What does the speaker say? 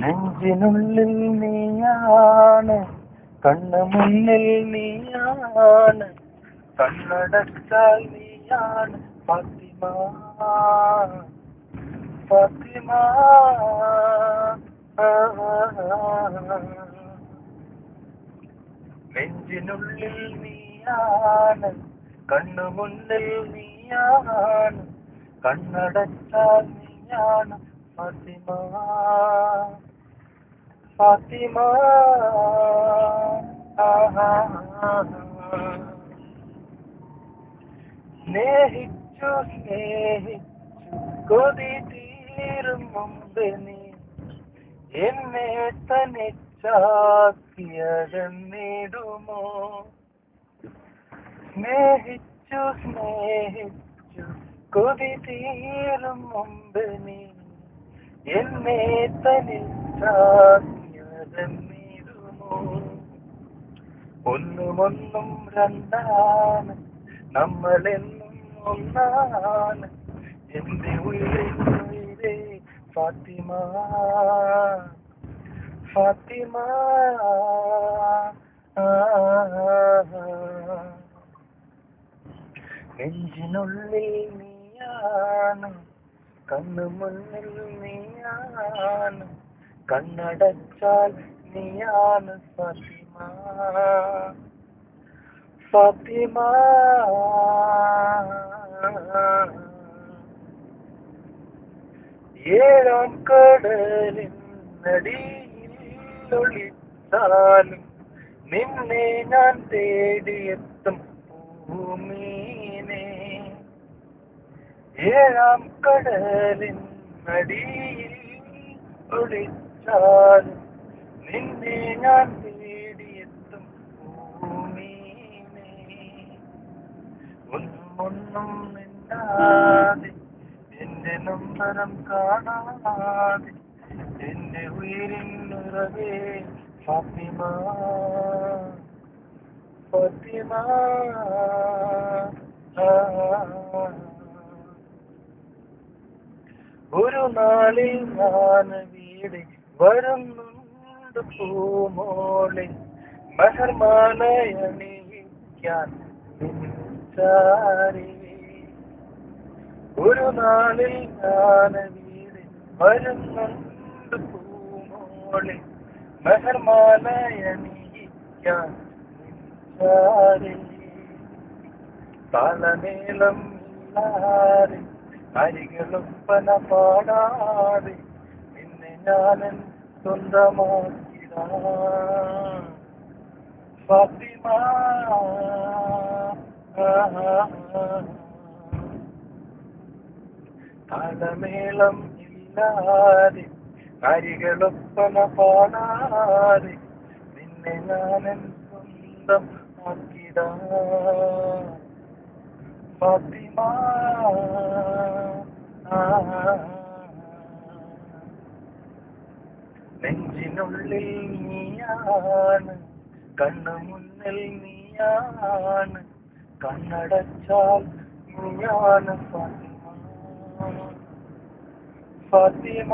നെഞ്ചിനുള്ളിൽ നീയാണ് കണ്ണു മുന്നിൽ നീയാണ് കണ്ണടച്ചാൽ നീയാണ് ഫാത്തിമ. ഫാത്തിമ. നെഞ്ചിനുള്ളിൽ നീയാണ് കണ്ണു മുന്നിൽ നീയാണ് കണ്ണടച്ചാൽ നീയാണ് ഫാത്തിമ. ഫാത്തിമ. സ്നേഹിച്ചു സ്നേഹിച്ചു കൊതി തീരും മുമ്പ് നീ. എന്നെ തനിച്ചാക്കിയതെന്നിടുമോ? സ്നേഹിച്ചു സ്നേഹിച്ചു കൊതി തീരും മുമ്പ് നീ. എന്നെ ഒന്നുമൊന്നും രണ്ടാണ്. നമ്മളെന്നും ഒന്നാണ്. എന്റെ ഉയരെ ഉയിരേ ഫാത്തിമ. ഫാത്തിമ. നെഞ്ചിനുള്ളിൽ നീയാണ്. കണ്ണു മുന്നിൽ നീയാണ്. കണ്ണടച്ചാൽ നീയാണ് ഫാത്തിമ. ഫാത്തിമ. ഏഴാം കടലിൻ നടിയിൽ ഒളിച്ചാലും നിന്നെ ഞാൻ തേടിയെത്തും ഭൂമീനെ. ഏഴാം കടലിൻ നടിയിൽ ഒളിച്ചാലും നിന്നെ ഞാൻ തേടിയെത്തും ഭൂമീനെ ഒന്നും ഒന്നും മിണ്ടാതെ എന്റെ നമ്പരം കാണാതെ എന്റെ ഉയിരിനുറവേ ഫാത്തിമ. ഫാത്തിമ. ഒരു നാളിൽ ഞാൻ വീട് വരുന്നുണ്ട് പൂമോളെ. മെഹർമാനയണിയിക്കാൻ ഒരു നാളിൽ ഞാൻ വീട് വരുന്നുണ്ട് പൂമോളെ. മെഹർമാനയണിയിക്കാൻ ഇല്ലാതെ അരികളൊപ്പന പാടാതെ ഞാനൻ സ്വന്തമാക്കിട ഫാത്തിമ. താളമേളം ഇല്ലാതെ അരികളൊപ്പന പാടാതെ നിന്നെ ഞാനൻ സ്വന്തം ആക്കിട. ഫാത്തിമ. നെഞ്ചിനുള്ളിൽ നീയാണ് കണ്ണു മുന്നിൽ നീയാണ് കണ്ണടച്ചാൽ നീയാണ് ഫാത്തിമ. ഫാത്തിമ.